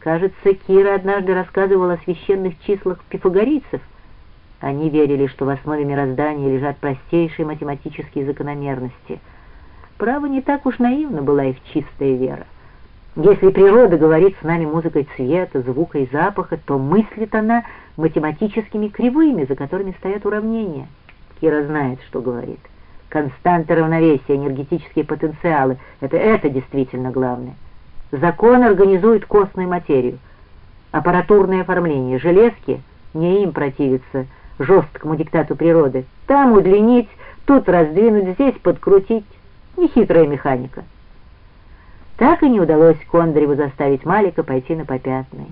Кажется, Кира однажды рассказывала о священных числах пифагорийцев. Они верили, что в основе мироздания лежат простейшие математические закономерности. Право, не так уж наивна была их чистая вера. Если природа говорит с нами музыкой цвета, звука и запаха, то мыслит она математическими кривыми, за которыми стоят уравнения. Кира знает, что говорит. Константы равновесия, энергетические потенциалы — это это действительно главное. Закон организует костную материю. Аппаратурное оформление, железки, не им противиться жесткому диктату природы. Там удлинить, тут раздвинуть, здесь подкрутить. Нехитрая механика. Так и не удалось Кондреву заставить Малика пойти на попятные.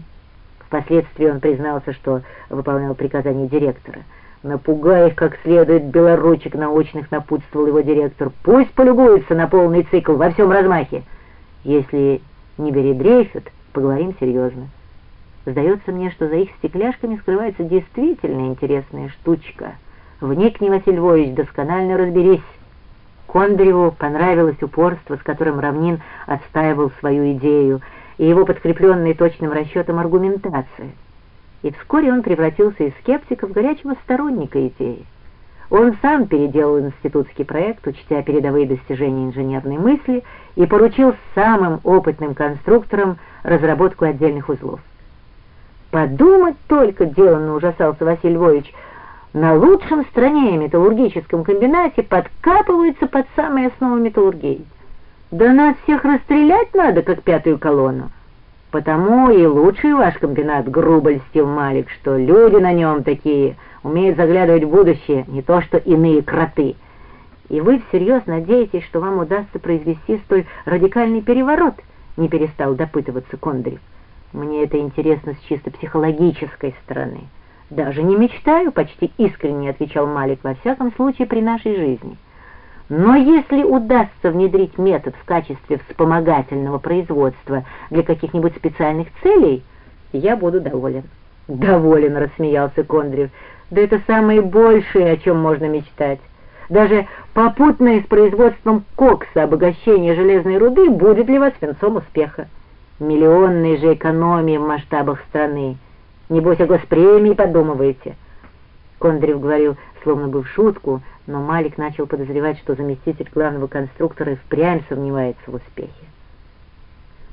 Впоследствии он признался, что выполнял приказания директора. «Напугай их как следует, белоручек научных», — напутствовал его директор. «Пусть полюбуется на полный цикл во всем размахе. Если не бередрейфят, поговорим серьезно. Сдается мне, что за их стекляшками скрывается действительно интересная штучка. Вникни, Василь Львович, досконально разберись». Кондреву понравилось упорство, с которым Равнин отстаивал свою идею, и его подкрепленная точным расчетом аргументация. И вскоре он превратился из скептика в горячего сторонника идеи. Он сам переделал институтский проект, учтя передовые достижения инженерной мысли, и поручил самым опытным конструкторам разработку отдельных узлов. «Подумать только!» — деланно ужасался Василий Львович — на лучшем стране металлургическом комбинате подкапываются под самые основы металлургии. Да нас всех расстрелять надо, как пятую колонну. Потому и лучший ваш комбинат, грубо льстил Малик, что люди на нем такие, умеют заглядывать в будущее, не то что иные кроты. И вы всерьез надеетесь, что вам удастся произвести столь радикальный переворот, не перестал допытываться Кондрев. Мне это интересно с чисто психологической стороны. «Даже не мечтаю», — почти искренне отвечал Малик, «во всяком случае при нашей жизни. Но если удастся внедрить метод в качестве вспомогательного производства для каких-нибудь специальных целей, я буду доволен». «Доволен», — рассмеялся Кондрев, «да это самое большее, о чем можно мечтать. Даже попутное с производством кокса обогащение железной руды будет для вас венцом успеха. Миллионные же экономии в масштабах страны». Небось, о госпремии подумываете?» Кондрев говорил, словно бы в шутку, но Малик начал подозревать, что заместитель главного конструктора впрямь сомневается в успехе.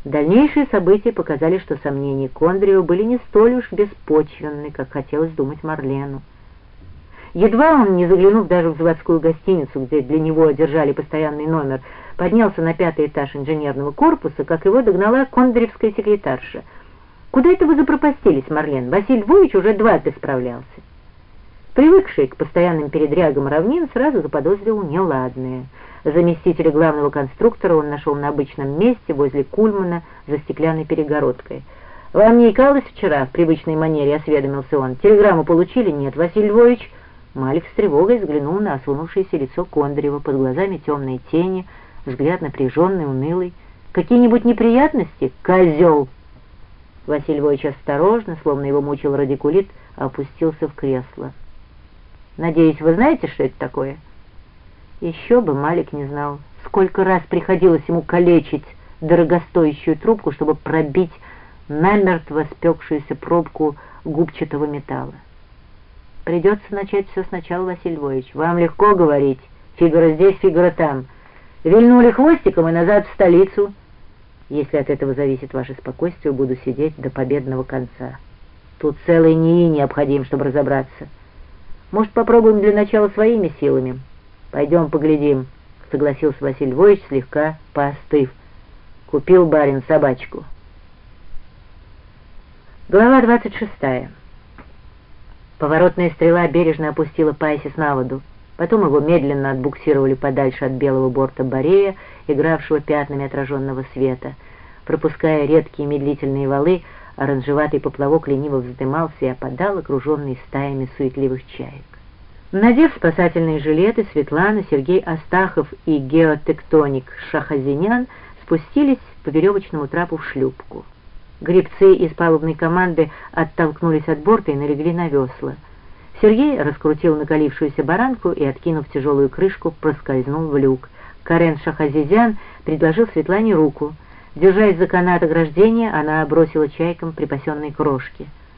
Дальнейшие события показали, что сомнения Кондрева были не столь уж беспочвенны, как хотелось думать Марлену. Едва он, не заглянув даже в заводскую гостиницу, где для него одержали постоянный номер, поднялся на пятый этаж инженерного корпуса, как его догнала кондревская секретарша — Куда это вы запропастились, Марлен? Василий Львович уже дважды справлялся. Привыкший к постоянным передрягам равнин сразу заподозрил неладное. Заместителя главного конструктора он нашел на обычном месте возле Кульмана за стеклянной перегородкой. «Вам не икалось вчера?» — в привычной манере осведомился он. «Телеграмму получили?» «Нет, Василий Львович». Малик с тревогой взглянул на осунувшееся лицо Кондрева, под глазами темные тени, взгляд напряженный, унылый. «Какие-нибудь неприятности? Козел!» Василий Львович осторожно, словно его мучил радикулит, опустился в кресло. «Надеюсь, вы знаете, что это такое?» Еще бы Малик не знал, сколько раз приходилось ему калечить дорогостоящую трубку, чтобы пробить намертво спекшуюся пробку губчатого металла. «Придется начать все сначала, Василий Львович. Вам легко говорить. Фигура здесь, фигура там. Вильнули хвостиком и назад в столицу». Если от этого зависит ваше спокойствие, буду сидеть до победного конца. Тут целый НИИ необходим, чтобы разобраться. Может, попробуем для начала своими силами? Пойдем поглядим, — согласился Василий Львович, слегка поостыв. Купил барин собачку. Глава двадцать шестая. Поворотная стрела бережно опустила Пайсис на воду. Потом его медленно отбуксировали подальше от белого борта Борея, игравшего пятнами отраженного света. Пропуская редкие медлительные валы, оранжеватый поплавок лениво вздымался и опадал, окруженный стаями суетливых чаек. Надев спасательные жилеты, Светлана, Сергей Астахов и геотектоник Шахазинян спустились по веревочному трапу в шлюпку. Гребцы из палубной команды оттолкнулись от борта и налегли на весла. Сергей раскрутил накалившуюся баранку и, откинув тяжелую крышку, проскользнул в люк. Карен Шахазизян предложил Светлане руку. Держась за канат ограждения, она бросила чайкам припасенные крошки —